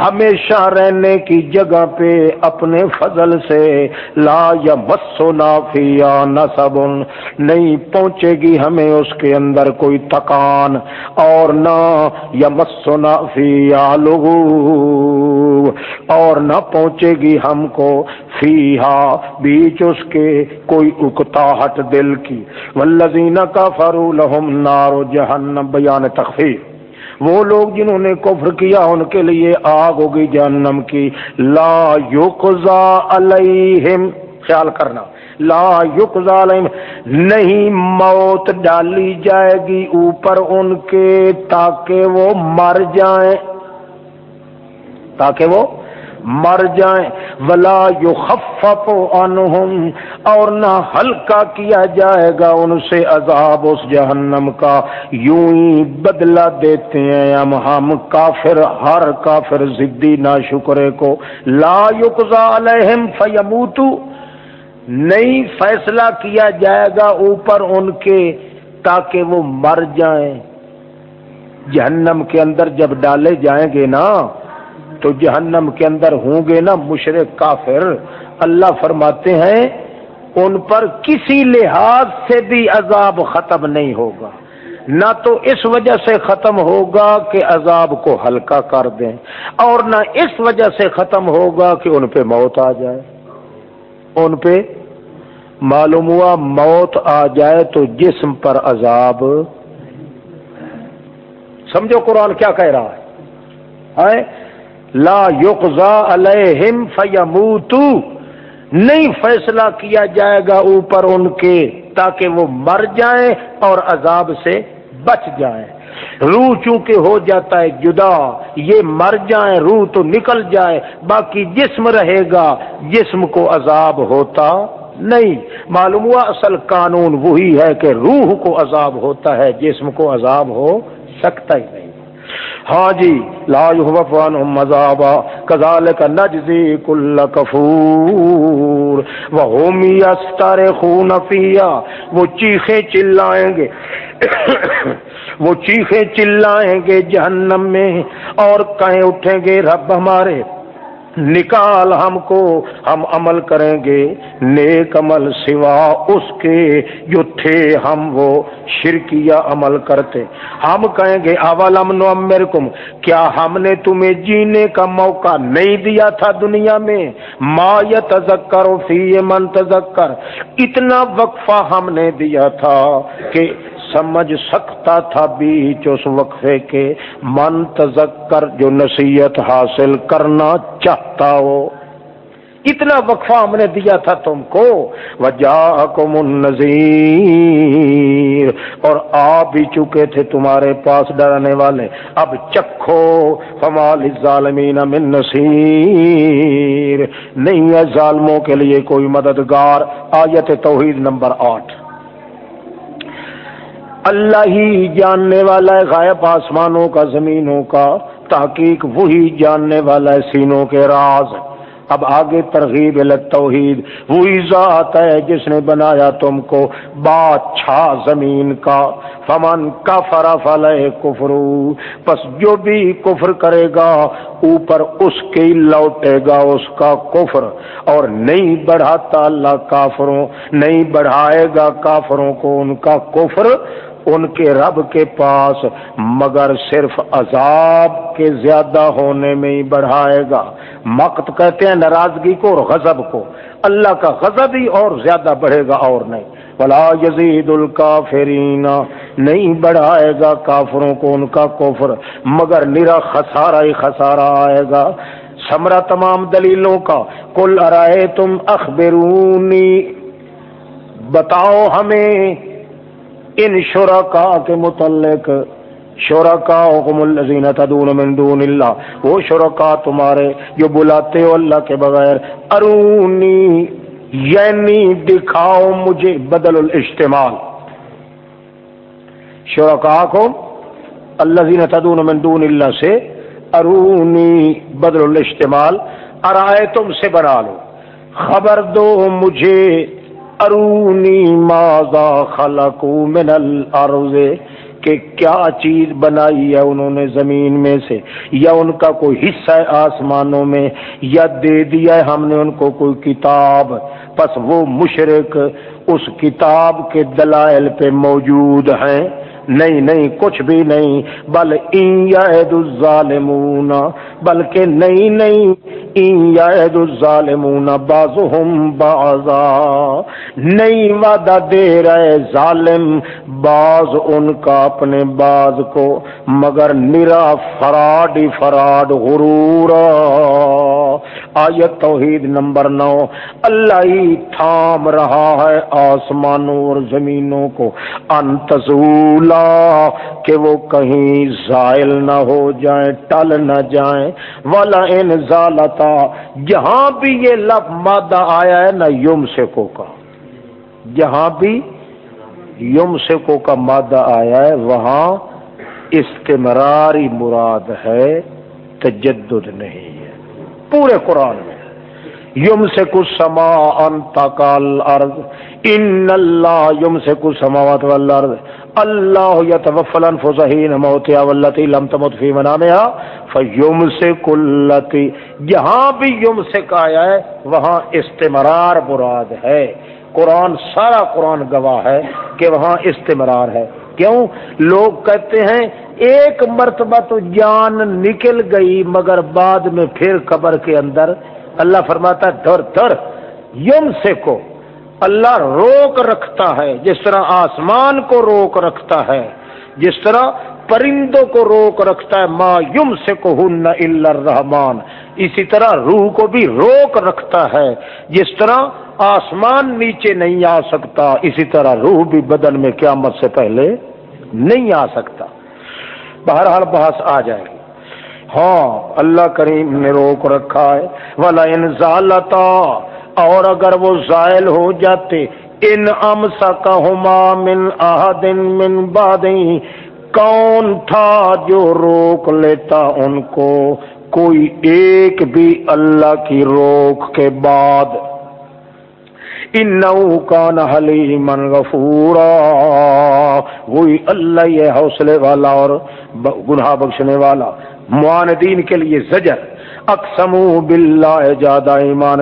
ہمیشہ رہنے کی جگہ پہ اپنے فضل سے لا یا مسو نافیا نصب، نہیں پہنچے گی ہمیں اس کے اندر کوئی تکان اور نہ یا مسو نافیا لوگو اور نہ پہنچے گی ہم کو فیہا بیچ اس کے کوئی اکتاہٹ دل کی۔ والذین کفروا لهم نار جہنم بیان تخفیف۔ وہ لوگ جنہوں نے کفر کیا ان کے لیے آگ ہوگی جہنم کی۔ لا یقضا علیہم، خیال کرنا۔ لا یقضا علیہم، نہیں موت ڈالی جائے گی اوپر ان کے تاکہ وہ مر جائیں۔ تاکہ وہ مر جائیں۔ ولا یخفف عنہم اور نہ ہلکا کیا جائے گا ان سے عذاب اس جہنم کا۔ یوں ہی بدلہ دیتے ہیں ہم ہم کافر، ہر کافر ضدی نہ شکرے کو۔ لا یقضا علیہم فیموتو، نہیں فیصلہ کیا جائے گا اوپر ان کے تاکہ وہ مر جائیں۔ جہنم کے اندر جب ڈالے جائیں گے نا تو جہنم کے اندر ہوں گے نا مشرق کافر۔ اللہ فرماتے ہیں، ان پر کسی لحاظ سے بھی عذاب ختم نہیں ہوگا۔ نہ تو اس وجہ سے ختم ہوگا کہ عذاب کو ہلکا کر دیں، اور نہ اس وجہ سے ختم ہوگا کہ ان پہ موت آ جائے۔ ان پہ معلوم ہوا موت آ جائے تو جسم پر عذاب۔ سمجھو قرآن کیا کہہ رہا ہے؟ لا یقضا علیہم فیموتو۔ نہیں فیصلہ کیا جائے گا اوپر ان کے تاکہ وہ مر جائیں اور عذاب سے بچ جائیں۔ روح چونکہ ہو جاتا ہے جدا، یہ مر جائیں، روح تو نکل جائے، باقی جسم رہے گا، جسم کو عذاب ہوتا نہیں۔ معلوم ہوا اصل قانون وہی ہے کہ روح کو عذاب ہوتا ہے، جسم کو عذاب ہو سکتا ہی نہیں۔ ہاں جی لا يحوفان مذابا، کذالک نجزی کل کفور. وہم یسترخون فيها وہ چیخیں چلائیں گے، وہ چیخیں چلائیں گے جہنم میں، اور کہیں اٹھیں گے رب ہمارے۔ نکال ہم کو، ہم عمل کریں گے۔ نیک عمل سوا اس کے جو تھے ہم وہ شرکیہ عمل کرتے۔ ہم کہیں گے، اولم نعمرکم کیا ہم نے تمہیں جینے کا موقع نہیں دیا تھا دنیا میں؟ ما یتذکر فی من تذکر۔ اتنا وقفہ ہم نے دیا تھا کہ سمجھ سکتا تھا بیچ اس وقفے کے، من تذکر جو نصیحت حاصل کرنا چاہتا ہو۔ اتنا وقفہ ہم نے دیا تھا تم کو۔ وجہ کو اور آ بھی چکے تھے تمہارے پاس ڈرنے والے۔ اب چکھو۔ فمال ظالمین من نصیر۔ نہیں ہے ظالموں کے لیے کوئی مددگار۔ آیت توحید نمبر آٹھ۔ اللہ ہی جاننے والا ہے غائب آسمانوں کا، زمینوں کا۔ تحقیق وہی جاننے والا ہے سینوں کے راز۔ اب آگے ترغیب توحید وہی ذات ہے جس نے بنایا تم کو بادشاہ زمین کا۔ فمن کا فرا فل کفرو بس جو بھی کفر کرے گا، اوپر اس کے لوٹے گا اس کا کفر۔ اور نہیں بڑھاتا اللہ کافروں، نہیں بڑھائے گا کافروں کو ان کا کفر۔ ان کے رب کے پاس، مگر صرف عذاب کے زیادہ ہونے میں ہی بڑھائے گا۔ مقت کہتے ہیں ناراضگی کو اور غضب کو۔ اللہ کا غضب ہی اور زیادہ بڑھے گا اور نہیں۔ بلا یزید الکافرین نہیں بڑھائے گا کافروں کو ان کا کفر، مگر نرا خسارا ہی خسارا آئے گا۔ سمرا تمام دلیلوں کا۔ کل ارائے تم اخبرونی بتاؤ ہمیں۔ ان شرکا کے متعلق شرکا الذین تدون من دون اللہ وہ شرکا تمہارے جو بلاتے ہو اللہ کے بغیر، ارونی یعنی دکھاؤ مجھے بدل الاجتمال شرکا کو اللہ تدون من دون اللہ سے ارونی بدل الاجتمال ارائے تم سے بنا لو. خبر دو مجھے ارونی ماضا خلقو من الارض کہ کیا چیز بنائی ہے انہوں نے زمین میں سے؟ یا ان کا کوئی حصہ ہے آسمانوں میں؟ یا دے دیا ہے ہم نے ان کو کوئی کتاب؟ پس وہ مشرق اس کتاب کے دلائل پہ موجود ہیں۔ نہیں نہیں، کچھ بھی نہیں، بل الظالمون، بلکہ نہیں نہیں الظالمون بعضهم بعضا، نہیں وعدہ دے رہے ظالم بعض ان کا اپنے بعض کو، مگر نرا فراڈ فراڈ غرور۔ آیت توحید نمبر نو، اللہ ہی تھام رہا ہے آسمانوں اور زمینوں کو انتظولا کہ وہ کہیں زائل نہ ہو جائیں، ٹل نہ جائیں۔ والا ان ذالتا جہاں بھی یہ لب مادہ آیا ہے، نہ یوم سکو کا۔ جہاں بھی یوم سکو کا مادہ آیا ہے، وہاں استمراری مراد ہے تجدد نہیں ہے۔ پورے قرآن میں یم سے کچھ سما انتا کال ارض ان اللہ یم سے کچھ سماوات والارض۔ اللہ یتوفل انفس حین موتها والتي لم تمت في منامها فیمسک التی جہاں بھی یمسک آیا ہے، وہاں استمرار مراد ہے۔ قرآن، سارا قرآن گواہ ہے کہ وہاں استمرار ہے۔ کیوں؟ لوگ کہتے ہیں، ایک مرتبہ تو جان نکل گئی، مگر بعد میں پھر قبر کے اندر اللہ فرماتا ہے در در یم سے کو اللہ روک رکھتا ہے، جس طرح آسمان کو روک رکھتا ہے، جس طرح پرندوں کو روک رکھتا ہے، ما یم سے کو الرحمان اسی طرح روح کو بھی روک رکھتا ہے، جس طرح آسمان نیچے نہیں آ سکتا، اسی طرح روح بھی بدن میں قیامت سے پہلے نہیں آ سکتا۔ بہرحال بحث آ جائے گی۔ ہاں اللہ کریم نے روک رکھا ہے۔ ولا انزالتا اور اگر وہ زائل ہو جاتے، ان ام کا من آدن من باد کون تھا جو روک لیتا ان کو؟ کوئی ایک بھی اللہ کی روک کے بعد۔ ان کا نلی غفورا۔ وہی اللہ یہ حوصلے والا اور گناہ بخشنے والا۔ معاندین کے لیے زجر۔ اکسم باللہ جادہ ایمان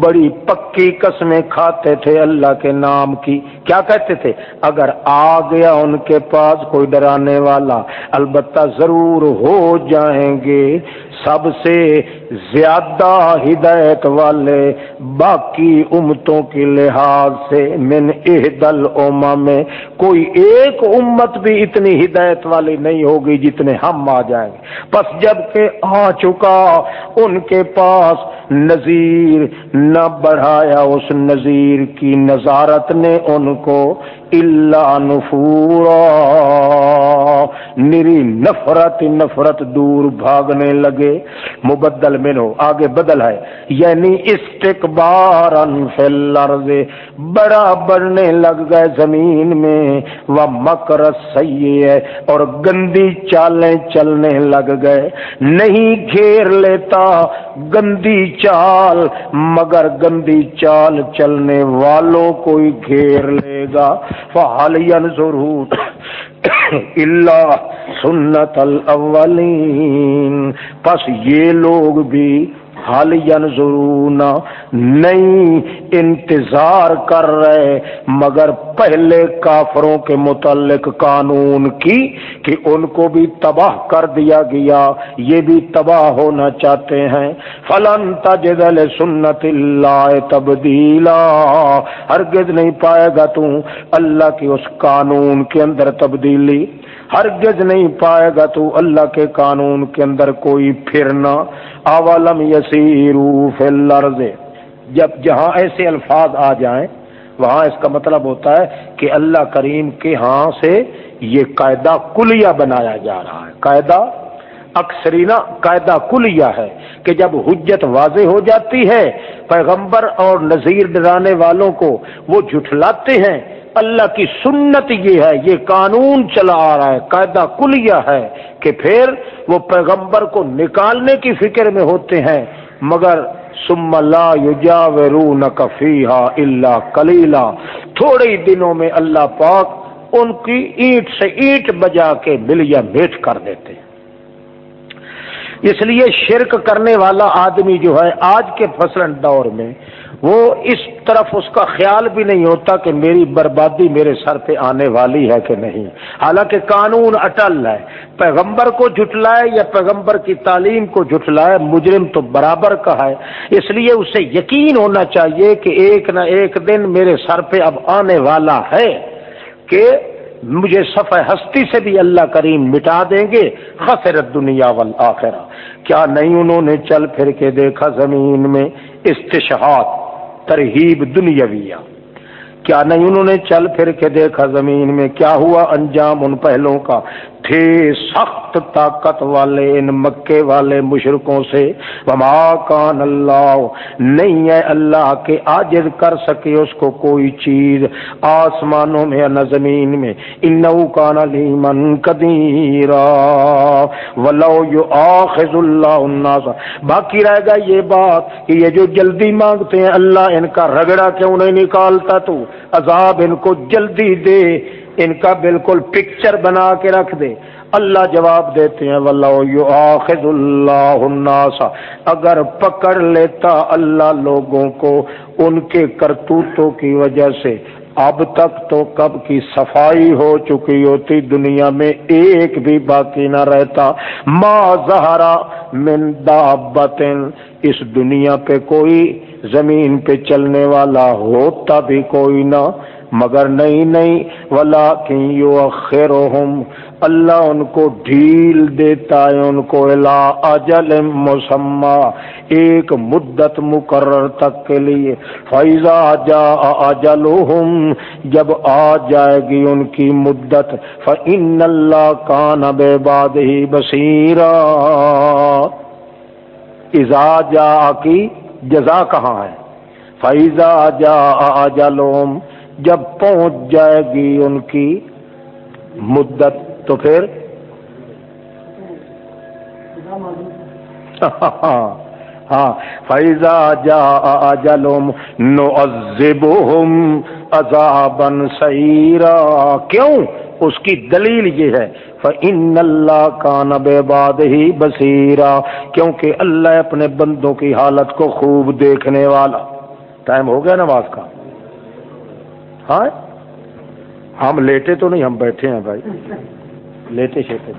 بڑی پکی قسمیں کھاتے تھے اللہ کے نام کی۔ کیا کہتے تھے؟ اگر آ گیا ان کے پاس کوئی ڈرانے والا، البتہ ضرور ہو جائیں گے۔ سب سے زیادہ ہدایت والے باقی امتوں کے لحاظ سے من اہدل اوما میں کوئی ایک امت بھی اتنی ہدایت والی نہیں ہوگی جتنے ہم آ جائیں گے۔ بس جبکہ آ چکا ان کے پاس نذیر نہ بڑھایا، اس نذیر کی نظارت نے ان کو اللہ نفورا۔ نری نفرت نفرت دور بھاگنے لگے۔ مبدل منو، آگے بدل ہے۔ یعنی استقبار بڑا بڑھنے لگ گئے زمین میں۔ وہ مکر سی ہے اور گندی چالیں چلنے لگ گئے۔ نہیں گھیر لیتا گندی چال، مگر گندی چال چلنے والوں کو ہی گھیر لے گا۔ فحال ضرور اللہ سنت الاولین پس یہ لوگ بھی حال ضرور نہیں انتظار کر رہے، مگر پہلے کافروں کے متعلق قانون کی کہ ان کو بھی تباہ کر دیا گیا، یہ بھی تباہ ہونا چاہتے ہیں۔ فلن تجدل سنت اللہ تبدیلا، ہرگز نہیں پائے گا تو اللہ کی اس قانون کے اندر تبدیلی۔ ہرگز نہیں پائے گا تو اللہ کے قانون کے اندر کوئی پھرنا اولم یسیرو فی الارض۔ جب جہاں ایسے الفاظ آ جائیں، وہاں اس کا مطلب ہوتا ہے کہ اللہ کریم کے ہاں سے یہ قاعدہ کلیہ بنایا جا رہا ہے۔ قاعدہ اکثرینا قاعدہ کلیہ ہے کہ جب حجت واضح ہو جاتی ہے، پیغمبر اور نذیر ڈرانے والوں کو وہ جھٹلاتے ہیں اللہ کی سنت یہ ہے، یہ قانون چلا آ رہا ہے، قاعدہ کلیہ ہے کہ پھر وہ پیغمبر کو نکالنے کی فکر میں ہوتے ہیں، مگر سم لا یجاورون کفیہا الا کلیلا تھوڑے ہی دنوں میں اللہ پاک ان کی اینٹ سے اینٹ بجا کے ملیا میٹ کر دیتے ہیں۔ اس لیے شرک کرنے والا آدمی جو ہے، آج کے فصل دور میں وہ اس طرف اس کا خیال بھی نہیں ہوتا کہ میری بربادی میرے سر پہ آنے والی ہے کہ نہیں۔ حالانکہ قانون اٹل ہے۔ پیغمبر کو جھٹلائے یا پیغمبر کی تعلیم کو جھٹلائے، مجرم تو برابر کا ہے۔ اس لیے اسے یقین ہونا چاہیے کہ ایک نہ ایک دن میرے سر پہ اب آنے والا ہے کہ مجھے صفحہ ہستی سے بھی اللہ کریم مٹا دیں گے۔ خسرت دنیا والآخرہ۔ کیا نہیں انہوں نے چل پھر کے دیکھا زمین میں استشہاد؟ ترہیب دنیاویہ۔ کیا نہیں انہوں نے چل پھر کے دیکھا زمین میں؟ کیا ہوا انجام ان پہلوں کا؟ تھے سخت طاقت والے ان مکے والے مشرقوں سے۔ وما کان اللہ نہیں ہے اللہ کے آجر کر سکے اس کو کوئی چیز آسمانوں میں نہ زمین میں۔ انہو کان لیمن قدیرا ولو یو آخذ اللہ الناس۔ باقی رہ گا یہ بات کہ یہ جو جلدی مانگتے ہیں اللہ ان کا رگڑا کیوں نہیں نکالتا تو؟ عذاب ان کو جلدی دے۔ ان کا بالکل پکچر بنا کے رکھ دے۔ اللہ جواب دیتے ہیں آخذ اللہ الناس۔ اگر پکڑ لیتا اللہ لوگوں کو ان کے کرتوتوں کی وجہ سے۔ اب تک تو کب کی صفائی ہو چکی ہوتی، دنیا میں ایک بھی باقی نہ رہتا۔ ما زہرا من دابت اس دنیا پہ کوئی زمین پہ چلنے والا ہوتا بھی کوئی نہ۔ مگر نہیں نہیں ولا یو اللہ ان کو ڈھیل دیتا ہے، ان کو الا اجل مسمہ، ایک مدت مقرر تک کے لیے۔ فیضا جا اجلہم جب آ جائے گی ان کی مدت فان اللہ کان بعد ہی بصیرا۔ اذا جا کی، جزا کہاں ہے؟ فیضا جا اجلہم جب پہنچ جائے گی ان کی مدت تو پھر ہاں فیضا جا جلوم نو ازبم عذابن سیرا کیوں؟ اس کی دلیل یہ ہے۔ فَإِنَّ اللَّهَ كَانَ بِعِبَادِهِ بَصِيرًا۔ کیونکہ اللہ اپنے بندوں کی حالت کو خوب دیکھنے والا۔ ٹائم ہو گیا نماز کا۔ ہاں؟ ہم لیٹے تو نہیں ہم بیٹھے ہیں بھائی۔ لیٹے شیٹے۔